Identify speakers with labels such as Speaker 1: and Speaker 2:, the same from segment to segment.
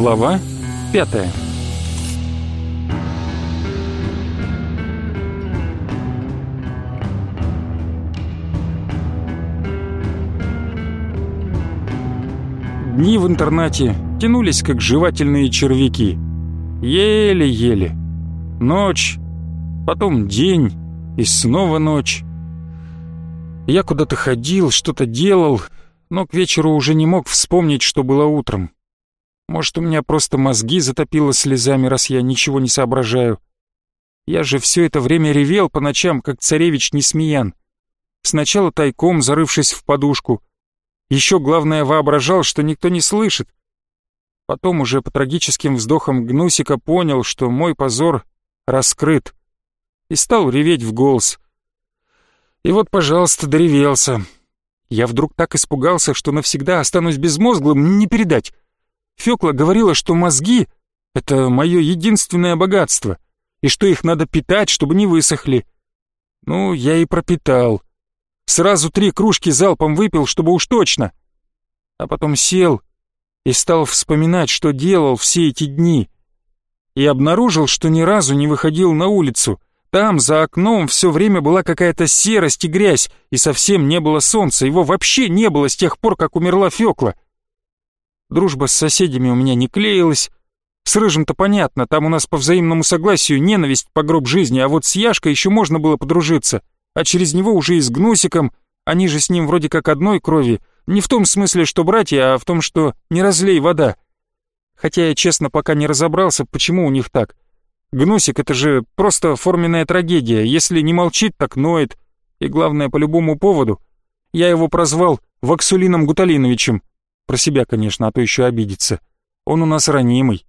Speaker 1: Глава пятая Дни в интернате тянулись, как жевательные червяки. Еле-еле. Ночь, потом день и снова ночь. Я куда-то ходил, что-то делал, но к вечеру уже не мог вспомнить, что было утром. Может, у меня просто мозги затопило слезами, раз я ничего не соображаю. Я же все это время ревел по ночам, как царевич Несмеян. Сначала тайком, зарывшись в подушку. Еще главное, воображал, что никто не слышит. Потом уже по трагическим вздохам Гнусика понял, что мой позор раскрыт. И стал реветь в голос. И вот, пожалуйста, доревелся. Я вдруг так испугался, что навсегда останусь безмозглым, не передать. Фёкла говорила, что мозги — это мое единственное богатство, и что их надо питать, чтобы не высохли. Ну, я и пропитал. Сразу три кружки залпом выпил, чтобы уж точно. А потом сел и стал вспоминать, что делал все эти дни. И обнаружил, что ни разу не выходил на улицу — там, за окном, все время была какая-то серость и грязь, и совсем не было солнца, его вообще не было с тех пор, как умерла Фёкла. Дружба с соседями у меня не клеилась. С Рыжим-то понятно, там у нас по взаимному согласию ненависть по гроб жизни, а вот с Яшкой еще можно было подружиться, а через него уже и с Гнусиком, они же с ним вроде как одной крови, не в том смысле, что братья, а в том, что не разлей вода. Хотя я честно пока не разобрался, почему у них так. Гнусик — это же просто форменная трагедия. Если не молчит, так ноет. И главное, по любому поводу. Я его прозвал Ваксулином Гуталиновичем. Про себя, конечно, а то еще обидится. Он у нас ранимый.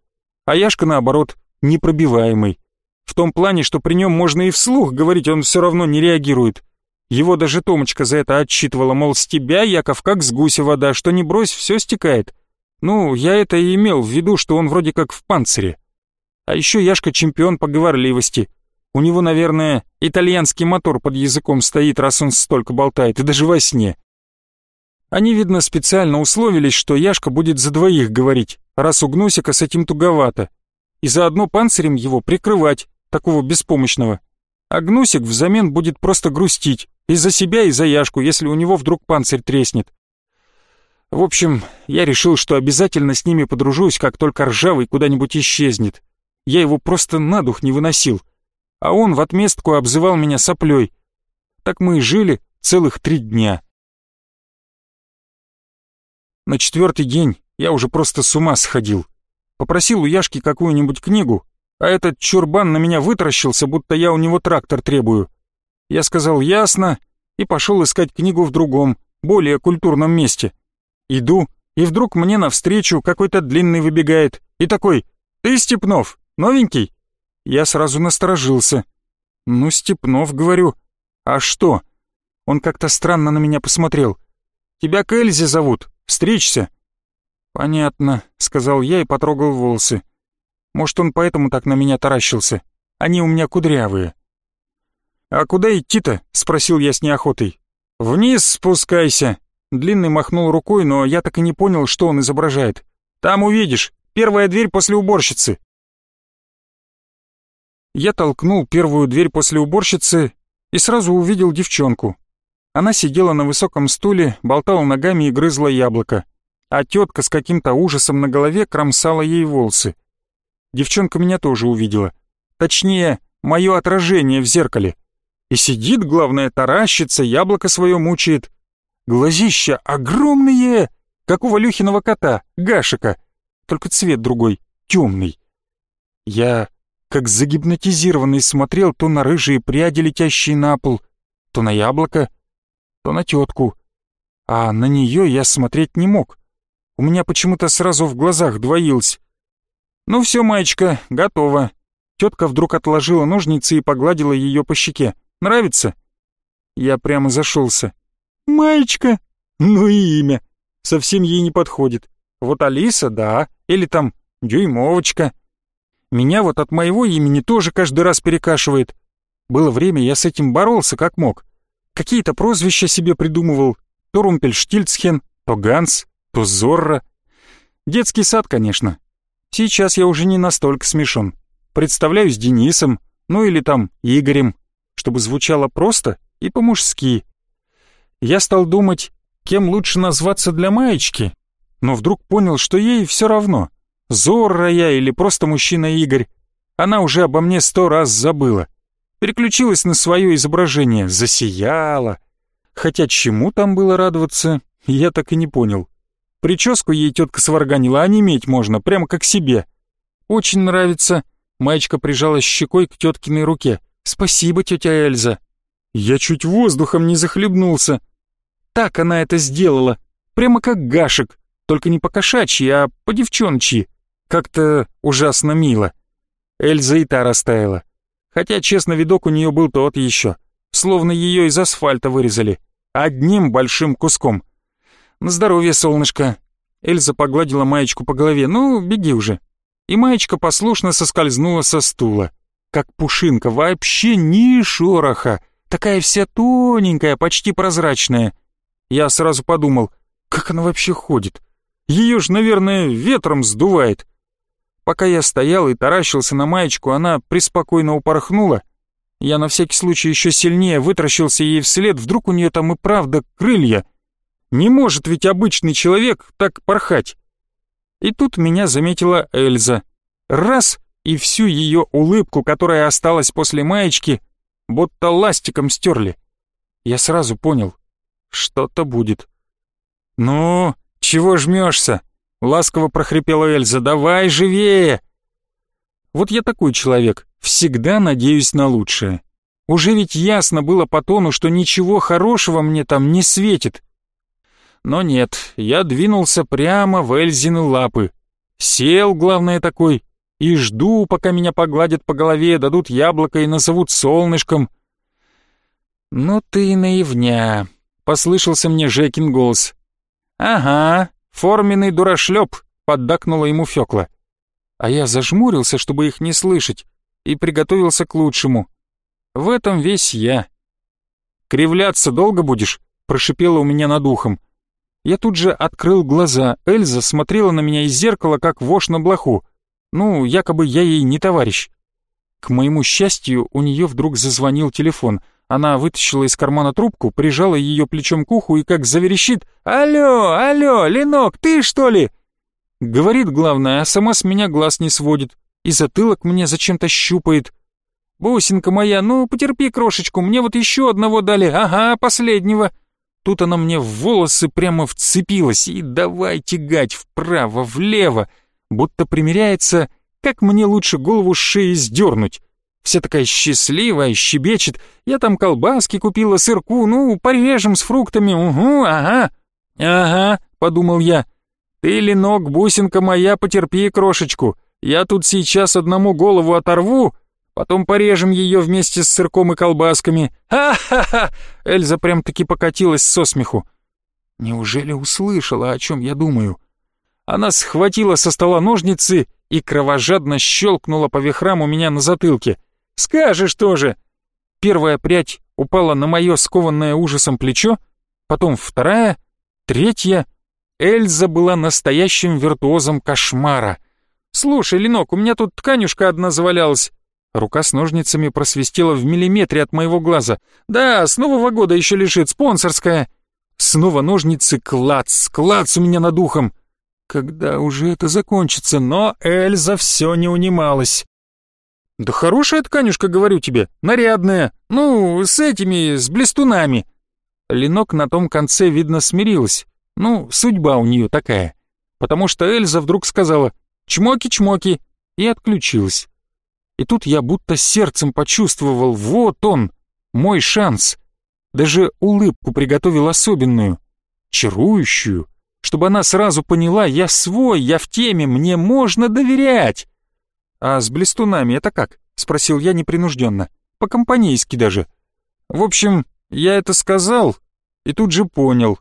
Speaker 1: А Яшка, наоборот, непробиваемый. В том плане, что при нем можно и вслух говорить, он все равно не реагирует. Его даже Томочка за это отчитывала, мол, с тебя, Яков, как с гуся вода, что не брось, все стекает. Ну, я это и имел в виду, что он вроде как в панцире. А еще Яшка чемпион по говорливости. У него, наверное, итальянский мотор под языком стоит, раз он столько болтает, и даже во сне. Они, видно, специально условились, что Яшка будет за двоих говорить, раз у Гнусика с этим туговато, и заодно панцирем его прикрывать, такого беспомощного. А Гнусик взамен будет просто грустить, и за себя, и за Яшку, если у него вдруг панцирь треснет. В общем, я решил, что обязательно с ними подружусь, как только ржавый куда-нибудь исчезнет я его просто на дух не выносил, а он в отместку обзывал меня соплей. Так мы и жили целых три дня. На четвертый день я уже просто с ума сходил. Попросил у Яшки какую-нибудь книгу, а этот чурбан на меня вытаращился, будто я у него трактор требую. Я сказал «ясно» и пошел искать книгу в другом, более культурном месте. Иду, и вдруг мне навстречу какой-то длинный выбегает и такой «Ты, Степнов, Новенький?» Я сразу насторожился. «Ну, Степнов, говорю. А что?» Он как-то странно на меня посмотрел. «Тебя к Эльзе зовут. Встречься». «Понятно», — сказал я и потрогал волосы. «Может, он поэтому так на меня таращился? Они у меня кудрявые». «А куда идти-то?» — спросил я с неохотой. «Вниз спускайся». Длинный махнул рукой, но я так и не понял, что он изображает. «Там увидишь. Первая дверь после уборщицы. Я толкнул первую дверь после уборщицы и сразу увидел девчонку. Она сидела на высоком стуле, болтала ногами и грызла яблоко, а тетка с каким-то ужасом на голове кромсала ей волосы. Девчонка меня тоже увидела. Точнее, мое отражение в зеркале. И сидит, главное, таращится, яблоко свое мучает. Глазища огромные, как у Валюхиного кота, Гашика, только цвет другой, темный. Я как загипнотизированный смотрел то на рыжие пряди, летящие на пол, то на яблоко, то на тетку. А на нее я смотреть не мог. У меня почему-то сразу в глазах двоилось. «Ну все, маечка, готово». Тетка вдруг отложила ножницы и погладила ее по щеке. «Нравится?» Я прямо зашелся. «Маечка? Ну и имя. Совсем ей не подходит. Вот Алиса, да, или там Дюймовочка. Меня вот от моего имени тоже каждый раз перекашивает. Было время, я с этим боролся как мог. Какие-то прозвища себе придумывал. То Румпельштильцхен, то Ганс, то Зорро. Детский сад, конечно. Сейчас я уже не настолько смешон. Представляюсь Денисом, ну или там Игорем, чтобы звучало просто и по-мужски. Я стал думать, кем лучше назваться для маечки, но вдруг понял, что ей все равно, Зорро я или просто мужчина Игорь. Она уже обо мне сто раз забыла. Переключилась на свое изображение, засияла. Хотя чему там было радоваться, я так и не понял. Прическу ей тетка сварганила, а не иметь можно, прямо как себе. Очень нравится. Маечка прижалась щекой к теткиной руке. Спасибо, тетя Эльза. Я чуть воздухом не захлебнулся. Так она это сделала, прямо как гашек, только не по-кошачьи, а по-девчончьи. Как-то ужасно мило. Эльза и та растаяла. Хотя, честно, видок у нее был тот еще. Словно ее из асфальта вырезали. Одним большим куском. «На здоровье, солнышко!» Эльза погладила маечку по голове. «Ну, беги уже!» И маечка послушно соскользнула со стула. Как пушинка, вообще ни шороха. Такая вся тоненькая, почти прозрачная. Я сразу подумал, как она вообще ходит? Ее ж, наверное, ветром сдувает. Пока я стоял и таращился на маечку, она преспокойно упорхнула. Я на всякий случай еще сильнее вытращился ей вслед, вдруг у нее там и правда крылья. Не может ведь обычный человек так порхать. И тут меня заметила Эльза. Раз, и всю ее улыбку, которая осталась после маечки, будто ластиком стерли. Я сразу понял, что-то будет. «Ну, чего жмешься?» — ласково прохрипела Эльза. «Давай живее!» Вот я такой человек, всегда надеюсь на лучшее. Уже ведь ясно было по тону, что ничего хорошего мне там не светит. Но нет, я двинулся прямо в Эльзины лапы. Сел, главное, такой, и жду, пока меня погладят по голове, дадут яблоко и назовут солнышком. «Ну ты наивня», — послышался мне Жекин голос. «Ага, форменный дурашлеп», — поддакнула ему Фёкла. А я зажмурился, чтобы их не слышать, и приготовился к лучшему. В этом весь я. «Кривляться долго будешь?» — прошипела у меня над ухом. Я тут же открыл глаза. Эльза смотрела на меня из зеркала, как вошь на блоху. Ну, якобы я ей не товарищ. К моему счастью, у нее вдруг зазвонил телефон. Она вытащила из кармана трубку, прижала ее плечом к уху и как заверещит «Алло, алло, Ленок, ты что ли?» Говорит главное, а сама с меня глаз не сводит. И затылок мне зачем-то щупает. «Бусинка моя, ну потерпи крошечку, мне вот еще одного дали, ага, последнего». Тут она мне в волосы прямо вцепилась и давай тягать вправо-влево, будто примеряется, как мне лучше голову с шеи сдернуть. Вся такая счастливая, щебечет. Я там колбаски купила, сырку, ну, порежем с фруктами, угу, ага. Ага, подумал я. Ты, Ленок, бусинка моя, потерпи крошечку. Я тут сейчас одному голову оторву, Потом порежем ее вместе с сырком и колбасками. Ха-ха-ха!» Эльза прям-таки покатилась со смеху. Неужели услышала, о чем я думаю? Она схватила со стола ножницы и кровожадно щелкнула по вихрам у меня на затылке. «Скажешь тоже!» Первая прядь упала на мое скованное ужасом плечо, потом вторая, третья. Эльза была настоящим виртуозом кошмара. «Слушай, Ленок, у меня тут тканюшка одна завалялась. Рука с ножницами просвистела в миллиметре от моего глаза. «Да, с Нового года еще лежит, спонсорская!» Снова ножницы, клац, клац у меня над ухом. Когда уже это закончится? Но Эльза все не унималась. «Да хорошая тканюшка, говорю тебе, нарядная. Ну, с этими, с блестунами». Ленок на том конце, видно, смирилась. Ну, судьба у нее такая. Потому что Эльза вдруг сказала «чмоки-чмоки» и отключилась. И тут я будто сердцем почувствовал, вот он, мой шанс. Даже улыбку приготовил особенную, чарующую, чтобы она сразу поняла, я свой, я в теме, мне можно доверять. А с блестунами это как? Спросил я непринужденно, по-компанейски даже. В общем, я это сказал и тут же понял.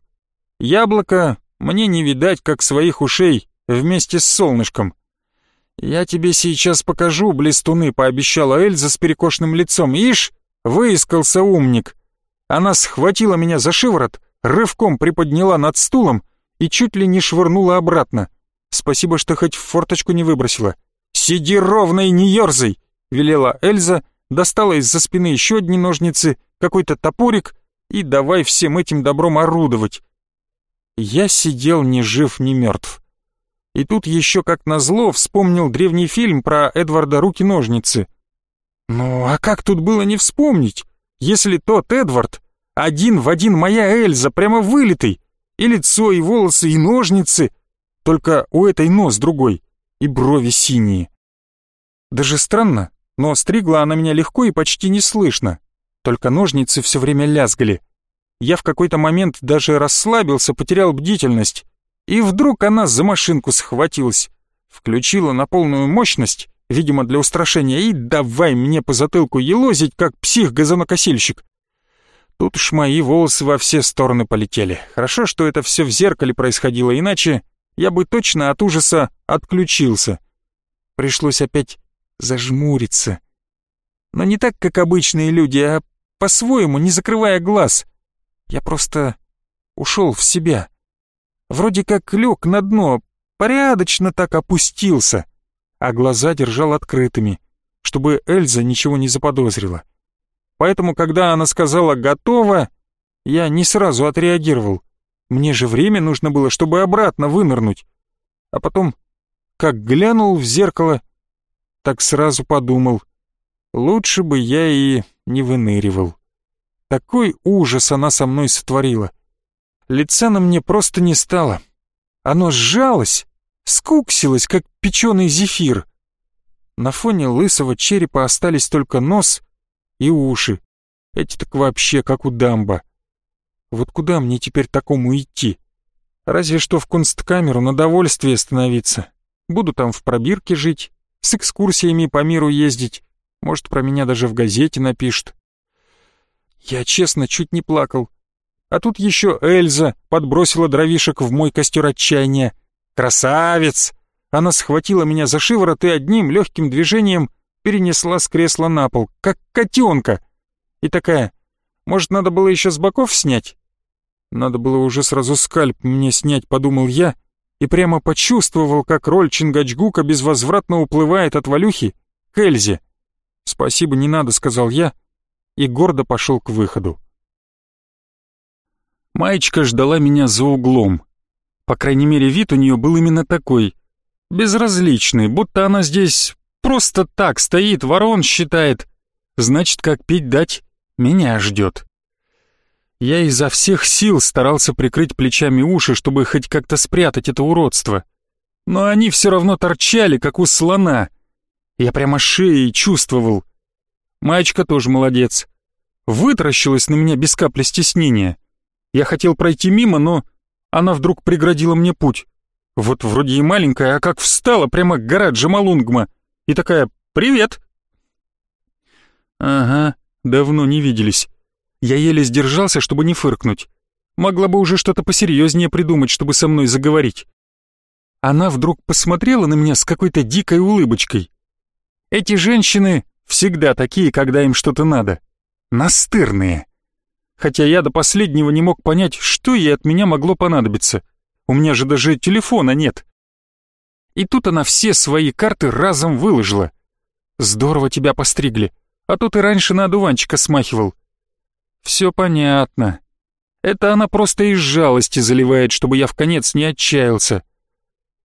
Speaker 1: Яблоко мне не видать, как своих ушей, вместе с солнышком. «Я тебе сейчас покажу, блестуны», — пообещала Эльза с перекошенным лицом. «Ишь, выискался умник». Она схватила меня за шиворот, рывком приподняла над стулом и чуть ли не швырнула обратно. Спасибо, что хоть в форточку не выбросила. Сиди ровно и не ерзай, велела Эльза, достала из-за спины еще одни ножницы, какой-то топорик и давай всем этим добром орудовать. Я сидел ни жив, ни мертв. И тут еще как назло вспомнил древний фильм про Эдварда Руки-ножницы. Ну а как тут было не вспомнить, если тот Эдвард один в один моя Эльза, прямо вылитый, и лицо, и волосы, и ножницы, только у этой нос другой, и брови синие. Даже странно, но стригла она меня легко и почти не слышно, только ножницы все время лязгали. Я в какой-то момент даже расслабился, потерял бдительность, и вдруг она за машинку схватилась, включила на полную мощность, видимо, для устрашения, и давай мне по затылку елозить, как псих-газонокосильщик. Тут уж мои волосы во все стороны полетели. Хорошо, что это все в зеркале происходило, иначе я бы точно от ужаса отключился. Пришлось опять зажмуриться. Но не так, как обычные люди, а по-своему, не закрывая глаз. Я просто ушел в себя. Вроде как лег на дно, порядочно так опустился, а глаза держал открытыми, чтобы Эльза ничего не заподозрила. Поэтому, когда она сказала «готово», я не сразу отреагировал. Мне же время нужно было, чтобы обратно вынырнуть. А потом, как глянул в зеркало, так сразу подумал, лучше бы я и не выныривал. Такой ужас она со мной сотворила. Лица на мне просто не стало. Оно сжалось, скуксилось, как печеный зефир. На фоне лысого черепа остались только нос и уши. Эти так вообще как у дамба. Вот куда мне теперь такому идти? Разве что в кунсткамеру на довольствие становиться. Буду там в пробирке жить, с экскурсиями по миру ездить. Может, про меня даже в газете напишут. Я честно чуть не плакал. А тут еще Эльза подбросила дровишек в мой костер отчаяния. «Красавец!» Она схватила меня за шиворот и одним легким движением перенесла с кресла на пол, как котенка. И такая, может, надо было еще с боков снять? Надо было уже сразу скальп мне снять, подумал я, и прямо почувствовал, как роль Чингачгука безвозвратно уплывает от Валюхи к Эльзе. «Спасибо, не надо», — сказал я, и гордо пошел к выходу. Маечка ждала меня за углом. По крайней мере, вид у нее был именно такой. Безразличный, будто она здесь просто так стоит, ворон считает. Значит, как пить дать, меня ждет. Я изо всех сил старался прикрыть плечами уши, чтобы хоть как-то спрятать это уродство. Но они все равно торчали, как у слона. Я прямо шеей чувствовал. Маечка тоже молодец. Вытаращилась на меня без капли стеснения. Я хотел пройти мимо, но она вдруг преградила мне путь. Вот вроде и маленькая, а как встала прямо гора Джамалунгма. И такая «Привет!» Ага, давно не виделись. Я еле сдержался, чтобы не фыркнуть. Могла бы уже что-то посерьезнее придумать, чтобы со мной заговорить. Она вдруг посмотрела на меня с какой-то дикой улыбочкой. Эти женщины всегда такие, когда им что-то надо. Настырные хотя я до последнего не мог понять, что ей от меня могло понадобиться. У меня же даже телефона нет. И тут она все свои карты разом выложила. Здорово тебя постригли, а то ты раньше на одуванчика смахивал. Все понятно. Это она просто из жалости заливает, чтобы я в конец не отчаялся.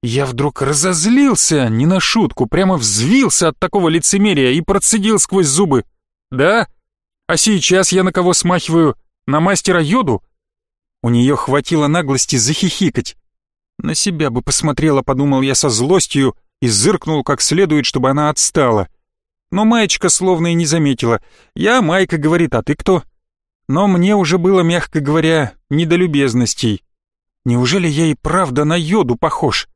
Speaker 1: Я вдруг разозлился, не на шутку, прямо взвился от такого лицемерия и процедил сквозь зубы. «Да? А сейчас я на кого смахиваю? На мастера Йоду? У нее хватило наглости захихикать. На себя бы посмотрела, подумал я со злостью, и зыркнул как следует, чтобы она отстала. Но Маечка словно и не заметила. «Я Майка», — говорит, — «а ты кто?» Но мне уже было, мягко говоря, не до любезностей. Неужели я и правда на Йоду похож?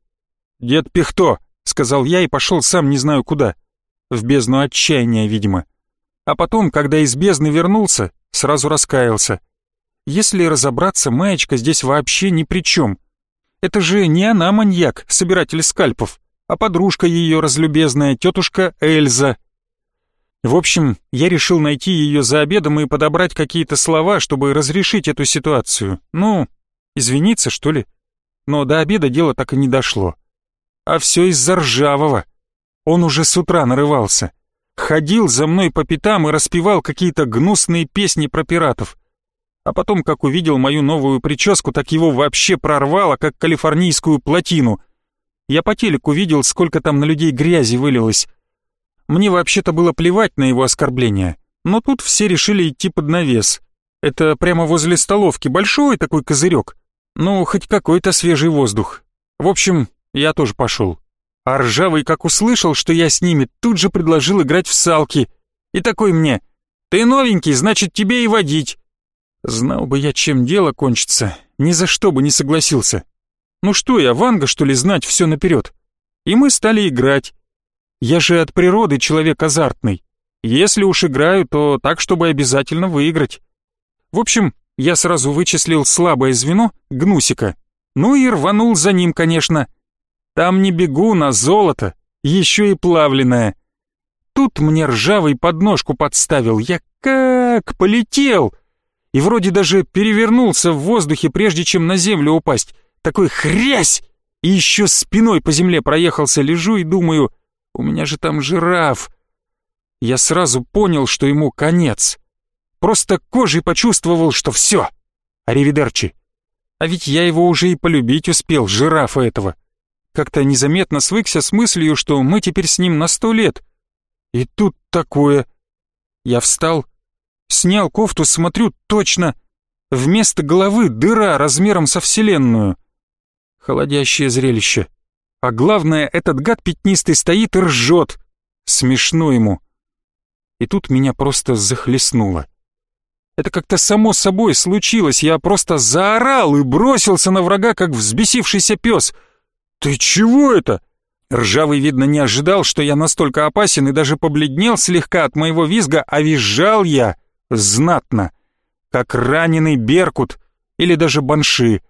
Speaker 1: «Дед Пихто», — сказал я и пошел сам не знаю куда. В бездну отчаяния, видимо. А потом, когда из бездны вернулся, сразу раскаялся. Если разобраться, маечка здесь вообще ни при чем. Это же не она маньяк, собиратель скальпов, а подружка ее разлюбезная, тетушка Эльза. В общем, я решил найти ее за обедом и подобрать какие-то слова, чтобы разрешить эту ситуацию. Ну, извиниться, что ли? Но до обеда дело так и не дошло. А все из-за ржавого. Он уже с утра нарывался. Ходил за мной по пятам и распевал какие-то гнусные песни про пиратов. А потом, как увидел мою новую прическу, так его вообще прорвало, как калифорнийскую плотину. Я по телеку видел, сколько там на людей грязи вылилось. Мне вообще-то было плевать на его оскорбления, но тут все решили идти под навес. Это прямо возле столовки, большой такой козырек. Ну, хоть какой-то свежий воздух. В общем, я тоже пошел. А ржавый, как услышал, что я с ними, тут же предложил играть в салки. И такой мне, «Ты новенький, значит, тебе и водить». Знал бы я, чем дело кончится, ни за что бы не согласился. Ну что я, Ванга, что ли, знать все наперед? И мы стали играть. Я же от природы человек азартный. Если уж играю, то так, чтобы обязательно выиграть. В общем, я сразу вычислил слабое звено, Гнусика. Ну и рванул за ним, конечно. Там не бегун, а золото, еще и плавленное. Тут мне ржавый подножку подставил, я как полетел! И вроде даже перевернулся в воздухе, прежде чем на землю упасть. Такой хрясь! И еще спиной по земле проехался, лежу и думаю, у меня же там жираф. Я сразу понял, что ему конец. Просто кожей почувствовал, что все. Аривидерчи. А ведь я его уже и полюбить успел, жирафа этого. Как-то незаметно свыкся с мыслью, что мы теперь с ним на сто лет. И тут такое. Я встал, снял кофту, смотрю, точно. Вместо головы дыра размером со вселенную. Холодящее зрелище. А главное, этот гад пятнистый стоит и ржет. Смешно ему. И тут меня просто захлестнуло. Это как-то само собой случилось, я просто заорал и бросился на врага, как взбесившийся пес. «Ты чего это?» Ржавый, видно, не ожидал, что я настолько опасен и даже побледнел слегка от моего визга, а визжал я знатно, как раненый беркут или даже банши.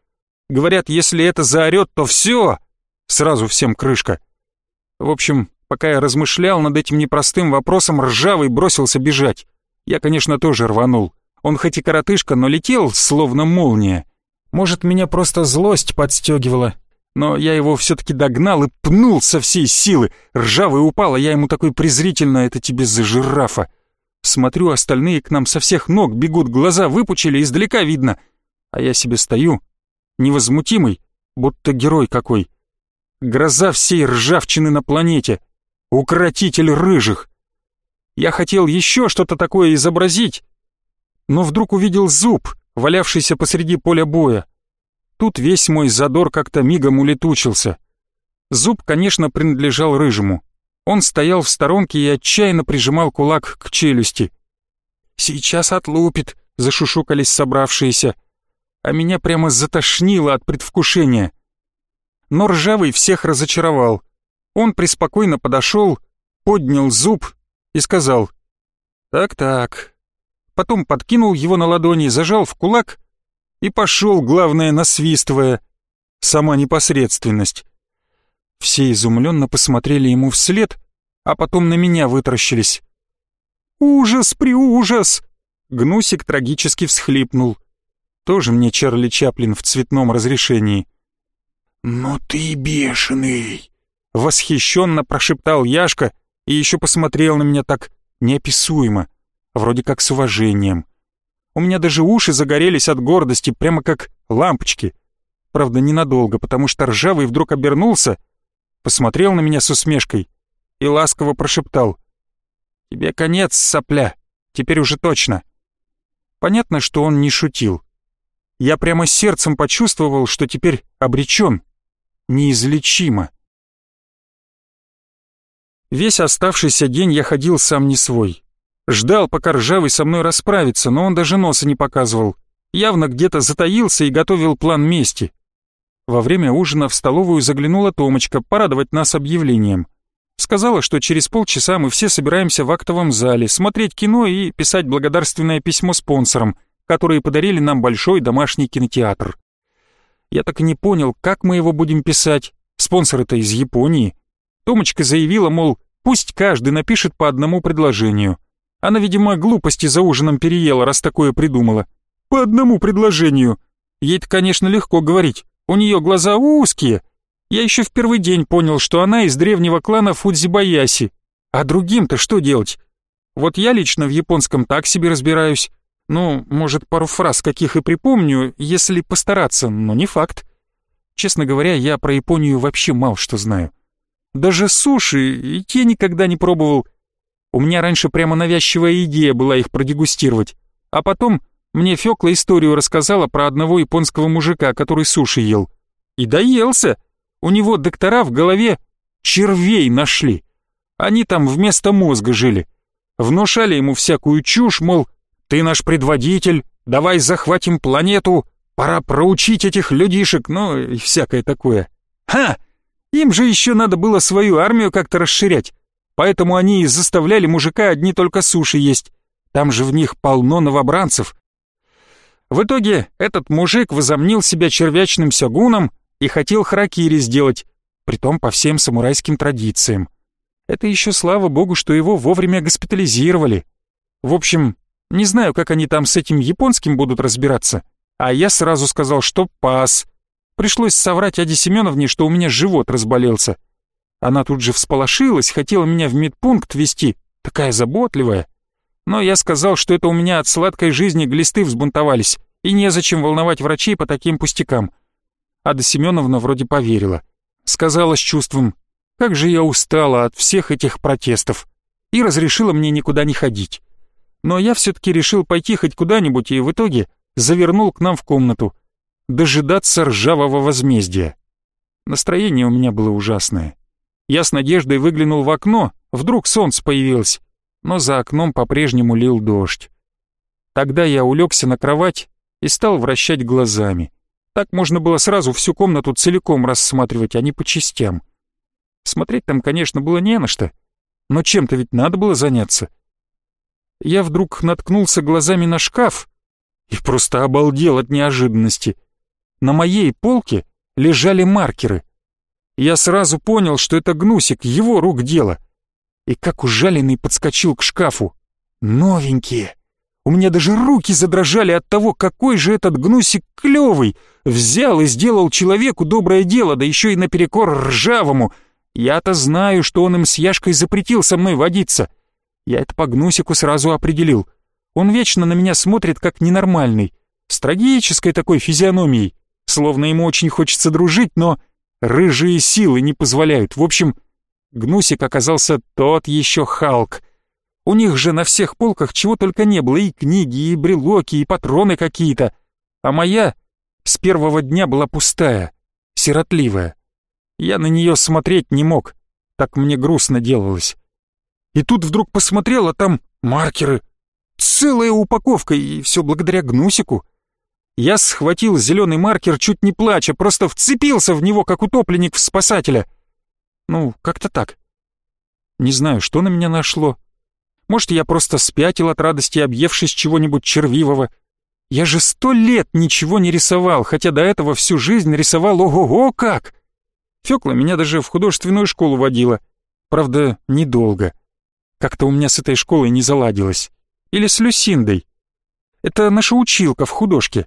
Speaker 1: Говорят, если это заорет, то все, сразу всем крышка. В общем, пока я размышлял над этим непростым вопросом, Ржавый бросился бежать. Я, конечно, тоже рванул. Он хоть и коротышка, но летел, словно молния. Может, меня просто злость подстегивала. Но я его все-таки догнал и пнул со всей силы. Ржавый упал, а я ему такой презрительно «это тебе за жирафа». Смотрю, остальные к нам со всех ног бегут, глаза выпучили, издалека видно. А я себе стою, невозмутимый, будто герой какой. Гроза всей ржавчины на планете. Укротитель рыжих. Я хотел еще что-то такое изобразить, но вдруг увидел зуб, валявшийся посреди поля боя. Тут весь мой задор как-то мигом улетучился. Зуб, конечно, принадлежал рыжему. Он стоял в сторонке и отчаянно прижимал кулак к челюсти. «Сейчас отлупит», — зашушукались собравшиеся. А меня прямо затошнило от предвкушения. Но ржавый всех разочаровал. Он преспокойно подошел, поднял зуб и сказал «Так-так, потом подкинул его на ладони, зажал в кулак и пошел, главное, насвистывая. Сама непосредственность. Все изумленно посмотрели ему вслед, а потом на меня вытаращились. «Ужас, приужас!» Гнусик трагически всхлипнул. Тоже мне Чарли Чаплин в цветном разрешении. «Ну ты бешеный!» Восхищенно прошептал Яшка и еще посмотрел на меня так неописуемо вроде как с уважением. У меня даже уши загорелись от гордости, прямо как лампочки. Правда, ненадолго, потому что ржавый вдруг обернулся, посмотрел на меня с усмешкой и ласково прошептал. «Тебе конец, сопля, теперь уже точно». Понятно, что он не шутил. Я прямо сердцем почувствовал, что теперь обречен, неизлечимо. Весь оставшийся день я ходил сам не свой. Ждал, пока ржавый со мной расправится, но он даже носа не показывал. Явно где-то затаился и готовил план мести. Во время ужина в столовую заглянула Томочка порадовать нас объявлением. Сказала, что через полчаса мы все собираемся в актовом зале, смотреть кино и писать благодарственное письмо спонсорам, которые подарили нам большой домашний кинотеатр. Я так и не понял, как мы его будем писать. Спонсоры-то из Японии. Томочка заявила, мол, пусть каждый напишет по одному предложению — она, видимо, глупости за ужином переела, раз такое придумала. По одному предложению. Ей-то, конечно, легко говорить. У нее глаза узкие. Я еще в первый день понял, что она из древнего клана Фудзибаяси. А другим-то что делать? Вот я лично в японском так себе разбираюсь. Ну, может, пару фраз каких и припомню, если постараться, но не факт. Честно говоря, я про Японию вообще мало что знаю. Даже суши и те никогда не пробовал. У меня раньше прямо навязчивая идея была их продегустировать. А потом мне Фёкла историю рассказала про одного японского мужика, который суши ел. И доелся. У него доктора в голове червей нашли. Они там вместо мозга жили. Внушали ему всякую чушь, мол, ты наш предводитель, давай захватим планету, пора проучить этих людишек, ну и всякое такое. Ха! Им же еще надо было свою армию как-то расширять, поэтому они и заставляли мужика одни только суши есть. Там же в них полно новобранцев. В итоге этот мужик возомнил себя червячным сёгуном и хотел харакири сделать, притом по всем самурайским традициям. Это еще слава богу, что его вовремя госпитализировали. В общем, не знаю, как они там с этим японским будут разбираться, а я сразу сказал, что пас. Пришлось соврать Аде Семеновне, что у меня живот разболелся. Она тут же всполошилась, хотела меня в медпункт везти, такая заботливая. Но я сказал, что это у меня от сладкой жизни глисты взбунтовались, и незачем волновать врачей по таким пустякам. Ада Семеновна вроде поверила. Сказала с чувством, как же я устала от всех этих протестов, и разрешила мне никуда не ходить. Но я все-таки решил пойти хоть куда-нибудь, и в итоге завернул к нам в комнату, дожидаться ржавого возмездия. Настроение у меня было ужасное. Я с надеждой выглянул в окно, вдруг солнце появилось, но за окном по-прежнему лил дождь. Тогда я улегся на кровать и стал вращать глазами. Так можно было сразу всю комнату целиком рассматривать, а не по частям. Смотреть там, конечно, было не на что, но чем-то ведь надо было заняться. Я вдруг наткнулся глазами на шкаф и просто обалдел от неожиданности — на моей полке лежали маркеры. Я сразу понял, что это гнусик, его рук дело. И как ужаленный подскочил к шкафу. Новенькие. У меня даже руки задрожали от того, какой же этот гнусик клевый. Взял и сделал человеку доброе дело, да еще и наперекор ржавому. Я-то знаю, что он им с Яшкой запретил со мной водиться. Я это по гнусику сразу определил. Он вечно на меня смотрит как ненормальный, с трагической такой физиономией словно ему очень хочется дружить, но рыжие силы не позволяют. В общем, Гнусик оказался тот еще Халк. У них же на всех полках чего только не было, и книги, и брелоки, и патроны какие-то. А моя с первого дня была пустая, сиротливая. Я на нее смотреть не мог, так мне грустно делалось. И тут вдруг посмотрел, а там маркеры. Целая упаковка, и все благодаря Гнусику. Я схватил зеленый маркер, чуть не плача, просто вцепился в него, как утопленник в спасателя. Ну, как-то так. Не знаю, что на меня нашло. Может, я просто спятил от радости, объевшись чего-нибудь червивого. Я же сто лет ничего не рисовал, хотя до этого всю жизнь рисовал ого-го как. Фёкла меня даже в художественную школу водила. Правда, недолго. Как-то у меня с этой школой не заладилось. Или с Люсиндой. Это наша училка в художке.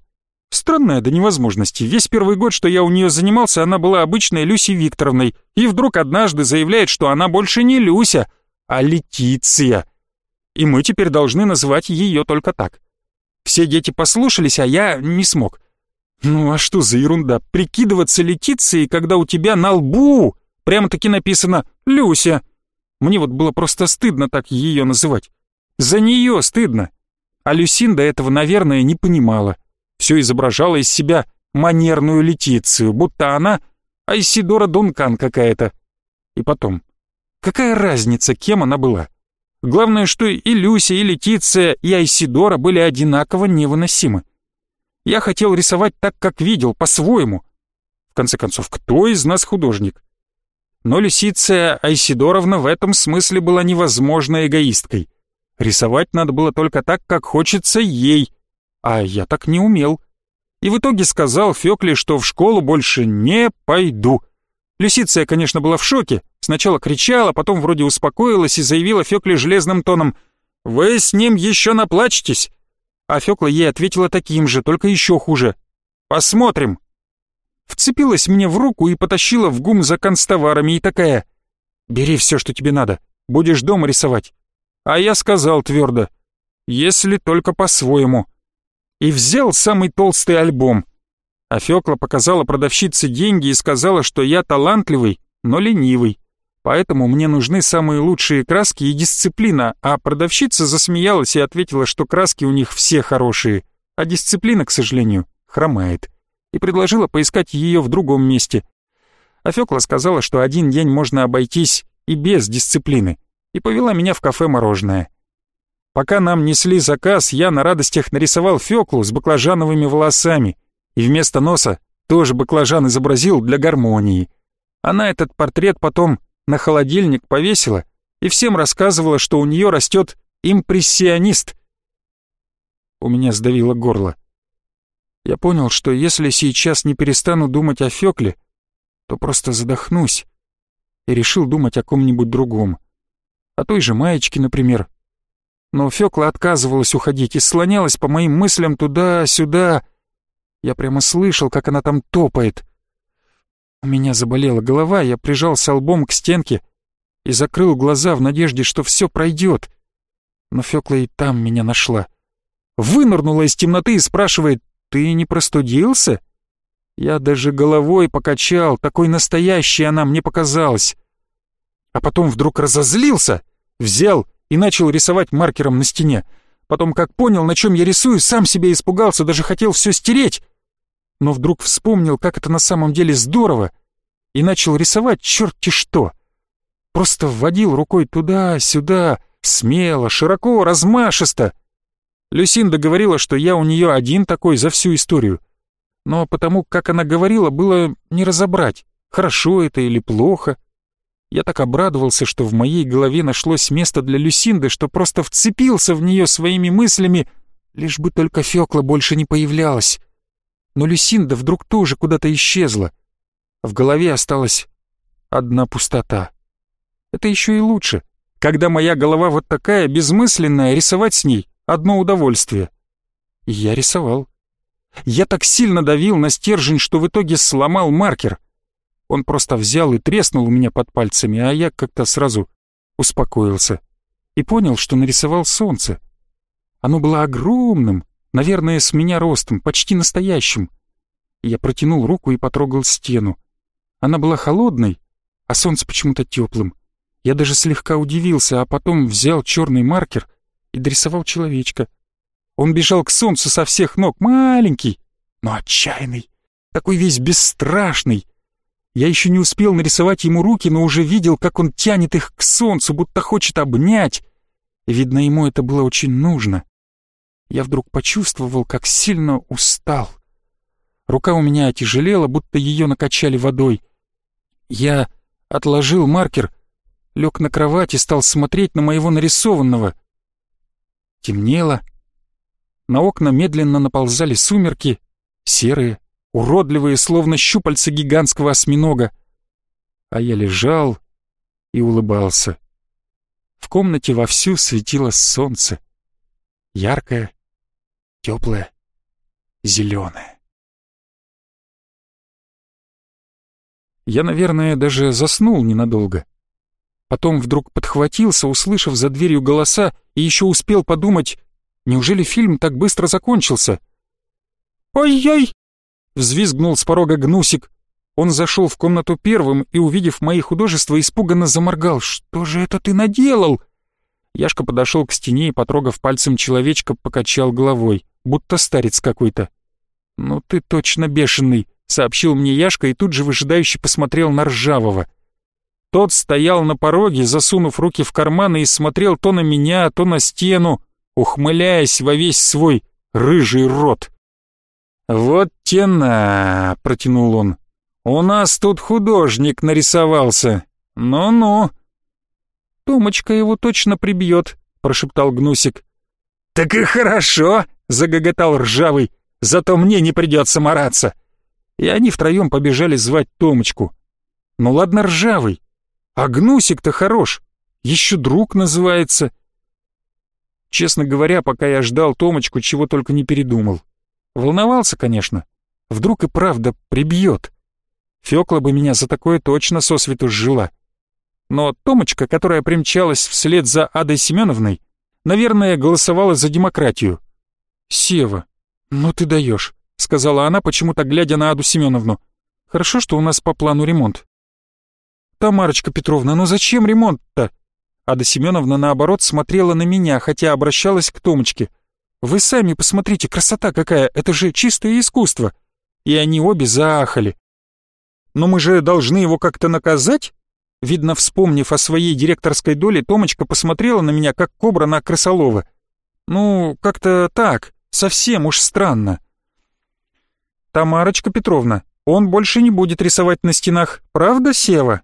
Speaker 1: Странная до невозможности. Весь первый год, что я у нее занимался, она была обычной Люсей Викторовной, и вдруг однажды заявляет, что она больше не Люся, а Летиция. И мы теперь должны называть ее только так. Все дети послушались, а я не смог. Ну а что за ерунда? Прикидываться Летицией, когда у тебя на лбу прямо-таки написано «Люся». Мне вот было просто стыдно так ее называть. За нее стыдно. А Люсинда этого, наверное, не понимала все изображала из себя манерную Летицию, будто она Айсидора Дункан какая-то. И потом, какая разница, кем она была? Главное, что и Люся, и Летиция, и Айсидора были одинаково невыносимы. Я хотел рисовать так, как видел, по-своему. В конце концов, кто из нас художник? Но Люсиция Айсидоровна в этом смысле была невозможной эгоисткой. Рисовать надо было только так, как хочется ей, а я так не умел. И в итоге сказал Фёкле, что в школу больше не пойду. Люсиция, конечно, была в шоке. Сначала кричала, потом вроде успокоилась и заявила Фёкле железным тоном «Вы с ним еще наплачетесь!» А Фёкла ей ответила таким же, только еще хуже. «Посмотрим!» Вцепилась мне в руку и потащила в гум за констоварами и такая «Бери все, что тебе надо, будешь дома рисовать». А я сказал твердо «Если только по-своему». И взял самый толстый альбом. А Фёкла показала продавщице деньги и сказала, что я талантливый, но ленивый. Поэтому мне нужны самые лучшие краски и дисциплина, а продавщица засмеялась и ответила, что краски у них все хорошие, а дисциплина, к сожалению, хромает, и предложила поискать ее в другом месте. А Фёкла сказала, что один день можно обойтись и без дисциплины, и повела меня в кафе «Мороженое». Пока нам несли заказ, я на радостях нарисовал Фёклу с баклажановыми волосами, и вместо носа тоже баклажан изобразил для гармонии. Она этот портрет потом на холодильник повесила и всем рассказывала, что у нее растет импрессионист. У меня сдавило горло. Я понял, что если сейчас не перестану думать о Фёкле, то просто задохнусь, и решил думать о ком-нибудь другом. О той же маечке, например. Но Фёкла отказывалась уходить и слонялась по моим мыслям туда-сюда. Я прямо слышал, как она там топает — у меня заболела голова, я прижался лбом к стенке и закрыл глаза в надежде, что все пройдет. Но Фёкла и там меня нашла. Вынырнула из темноты и спрашивает, «Ты не простудился?» Я даже головой покачал, такой настоящей она мне показалась. А потом вдруг разозлился, взял и начал рисовать маркером на стене. Потом, как понял, на чем я рисую, сам себе испугался, даже хотел все стереть но вдруг вспомнил, как это на самом деле здорово, и начал рисовать черти что. Просто вводил рукой туда-сюда, смело, широко, размашисто. Люсинда говорила, что я у нее один такой за всю историю. Но потому, как она говорила, было не разобрать, хорошо это или плохо. Я так обрадовался, что в моей голове нашлось место для Люсинды, что просто вцепился в нее своими мыслями, лишь бы только Фёкла больше не появлялась но Люсинда вдруг тоже куда-то исчезла. В голове осталась одна пустота. Это еще и лучше. Когда моя голова вот такая, безмысленная, рисовать с ней — одно удовольствие. Я рисовал. Я так сильно давил на стержень, что в итоге сломал маркер. Он просто взял и треснул у меня под пальцами, а я как-то сразу успокоился и понял, что нарисовал солнце. Оно было огромным, Наверное, с меня ростом, почти настоящим. Я протянул руку и потрогал стену. Она была холодной, а солнце почему-то теплым. Я даже слегка удивился, а потом взял черный маркер и дорисовал человечка. Он бежал к солнцу со всех ног, маленький, но отчаянный, такой весь бесстрашный. Я еще не успел нарисовать ему руки, но уже видел, как он тянет их к солнцу, будто хочет обнять. Видно, ему это было очень нужно я вдруг почувствовал, как сильно устал. Рука у меня отяжелела, будто ее накачали водой. Я отложил маркер, лег на кровать и стал смотреть на моего нарисованного. Темнело. На окна медленно наползали сумерки, серые, уродливые, словно щупальца гигантского осьминога. А я лежал и улыбался. В комнате вовсю светило солнце. Яркое, теплое, зеленое. Я, наверное, даже заснул ненадолго. Потом вдруг подхватился, услышав за дверью голоса, и еще успел подумать, неужели фильм так быстро закончился? «Ой-ой!» — взвизгнул с порога Гнусик. Он зашел в комнату первым и, увидев мои художества, испуганно заморгал. «Что же это ты наделал?» Яшка подошел к стене и, потрогав пальцем человечка, покачал головой будто старец какой-то. «Ну ты точно бешеный», — сообщил мне Яшка и тут же выжидающе посмотрел на Ржавого. Тот стоял на пороге, засунув руки в карманы и смотрел то на меня, то на стену, ухмыляясь во весь свой рыжий рот. «Вот тена», — протянул он, — «у нас тут художник нарисовался. Ну-ну». «Томочка его точно прибьет», — прошептал Гнусик. «Так и хорошо», — загоготал ржавый, «зато мне не придется мараться». И они втроем побежали звать Томочку. «Ну ладно, ржавый, а Гнусик-то хорош, еще друг называется». Честно говоря, пока я ждал Томочку, чего только не передумал. Волновался, конечно. Вдруг и правда прибьет. Фёкла бы меня за такое точно сосвету сжила. Но Томочка, которая примчалась вслед за Адой Семеновной, наверное, голосовала за демократию. «Сева, ну ты даешь», — сказала она, почему-то глядя на Аду Семеновну. «Хорошо, что у нас по плану ремонт». «Тамарочка Петровна, ну зачем ремонт-то?» Ада Семеновна, наоборот, смотрела на меня, хотя обращалась к Томочке. «Вы сами посмотрите, красота какая, это же чистое искусство!» И они обе заахали. «Но мы же должны его как-то наказать?» Видно, вспомнив о своей директорской доле, Томочка посмотрела на меня, как кобра на крысолова. «Ну, как-то так, совсем уж странно». «Тамарочка Петровна, он больше не будет рисовать на стенах, правда, Сева?»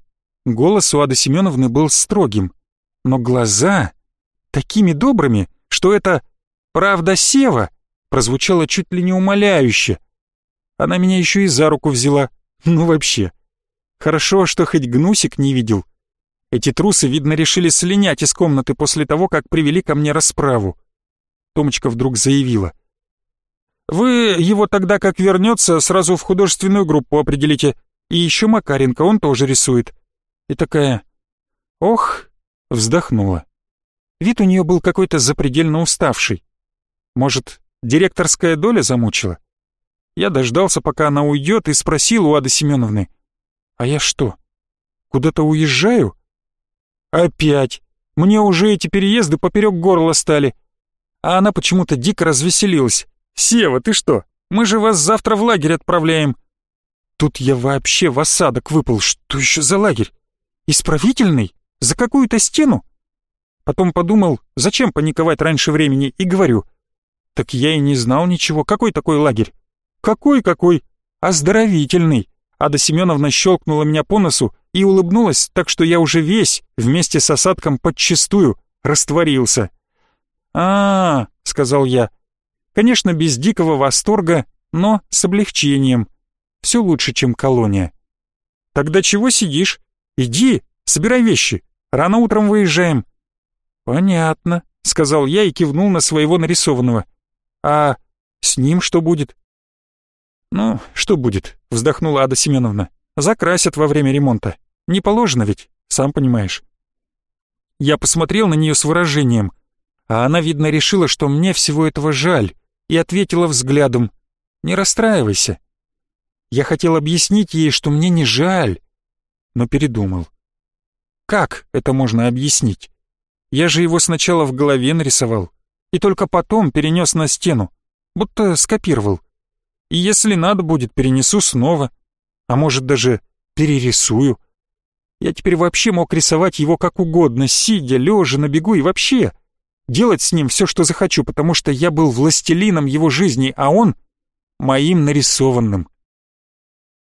Speaker 1: Голос у Ады Семеновны был строгим, но глаза такими добрыми, что это «правда, Сева» прозвучало чуть ли не умоляюще. Она меня еще и за руку взяла, ну вообще. Хорошо, что хоть Гнусик не видел. Эти трусы, видно, решили слинять из комнаты после того, как привели ко мне расправу. Томочка вдруг заявила. «Вы его тогда, как вернется, сразу в художественную группу определите. И еще Макаренко, он тоже рисует. И такая, ох, вздохнула. Вид у нее был какой-то запредельно уставший. Может, директорская доля замучила? Я дождался, пока она уйдет, и спросил у Ады Семеновны. «А я что, куда-то уезжаю?» «Опять! Мне уже эти переезды поперек горла стали!» А она почему-то дико развеселилась. «Сева, ты что? Мы же вас завтра в лагерь отправляем!» Тут я вообще в осадок выпал. Что еще за лагерь? Исправительный? За какую-то стену? Потом подумал, зачем паниковать раньше времени, и говорю. Так я и не знал ничего. Какой такой лагерь? Какой-какой? Оздоровительный. Ада Семеновна щелкнула меня по носу и улыбнулась, так что я уже весь, вместе с осадком подчистую, растворился. а, -а, -а сказал я. Конечно, без дикого восторга, но с облегчением. Все лучше, чем колония. «Тогда чего сидишь? Иди, собирай вещи. Рано утром выезжаем». «Понятно», — сказал я и кивнул на своего нарисованного. «А с ним что будет?» «Ну, что будет?» — вздохнула Ада Семеновна. «Закрасят во время ремонта. Не положено ведь, сам понимаешь». Я посмотрел на нее с выражением, а она, видно, решила, что мне всего этого жаль, и ответила взглядом. «Не расстраивайся». Я хотел объяснить ей, что мне не жаль, но передумал. Как это можно объяснить? Я же его сначала в голове нарисовал и только потом перенес на стену, будто скопировал. И если надо будет, перенесу снова, а может даже перерисую. Я теперь вообще мог рисовать его как угодно, сидя, лежа, на бегу и вообще делать с ним все, что захочу, потому что я был властелином его жизни, а он — моим нарисованным.